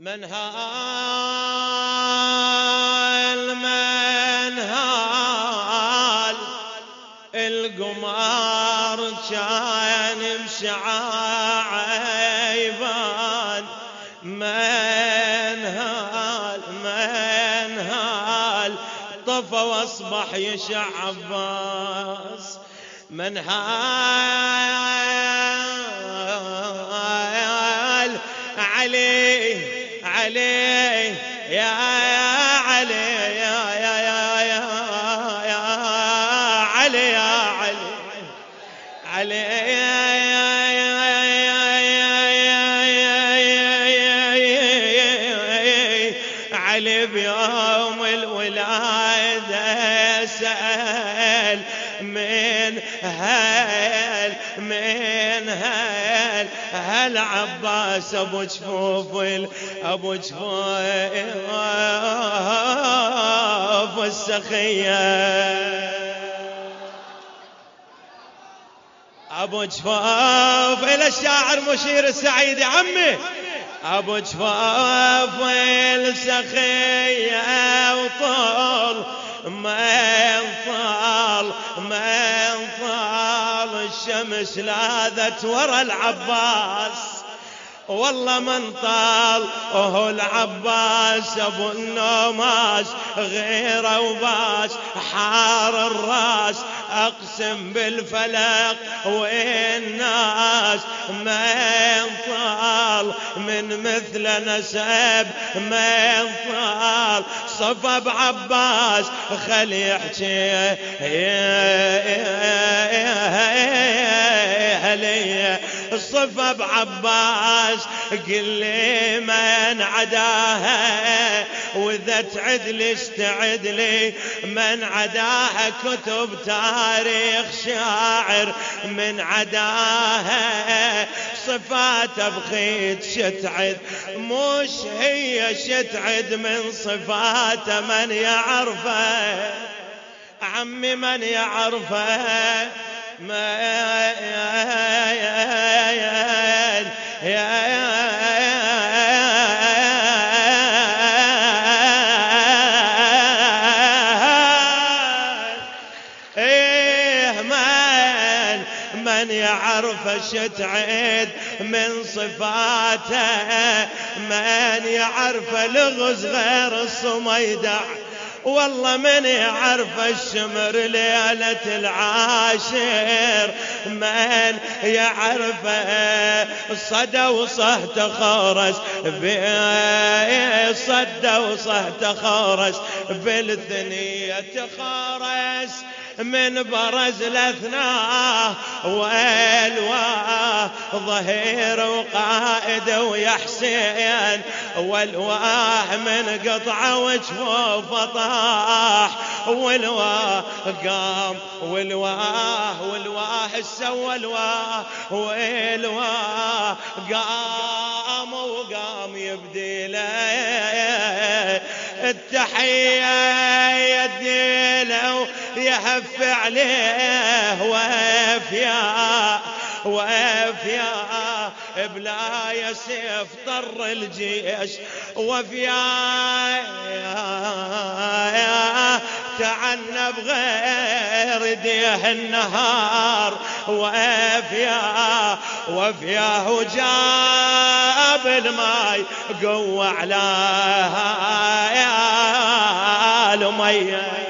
من هال من هال القمار كان مشعاعيبان من هال من هال طفى واصبح يشع عباس من هال عليه علي يا علي يا يا يا يا يا علي يا علي علي يا يا علي بيوم الولادة سأل من هل من هل هل عباس أبو جفوف أبو جفوف السخية؟ أبو جفاف إلى الشاعر مشير السعيد عمي. أبو جفاف السخية وطول ما الشمس لاذت ورا العباس. والله من طال وهو العباس أبو النوماس غيره وباس حار الراس. أقسم بالفلق والناس ما ينطال من مثل نسب ما ينطال صفى بعباس خلي يحكي صفى بعباس قل لي من عداها؟ وإذا تعد لي استعد لي من عداها كتب تاريخ شاعر من عداها صفاته بخيت شتعد. مش هي شتعد من صفاته من يعرفه؟ عمي من يعرفه؟ ما من يعرف شتعد من صفاته من يعرف لغز غير الصميدع. والله من يعرف الشمر ليلة العاشر من يعرف صدى وصهت خورس صدى وصهت خورس بالثنية خورس من برز الاثناء والواه ظهير وقائد ويا حسين والواه من قطعه وجفوف طاح والواه قام والواه والواه سوى الواه والواه قام وقام يبدي له التحية يدي يهف عليه وافيا وافيا بلا يا سيف طر الجيش وفيا تعنى بغير ديه النهار وافيا وفيا وجاب الماي قوة على الميه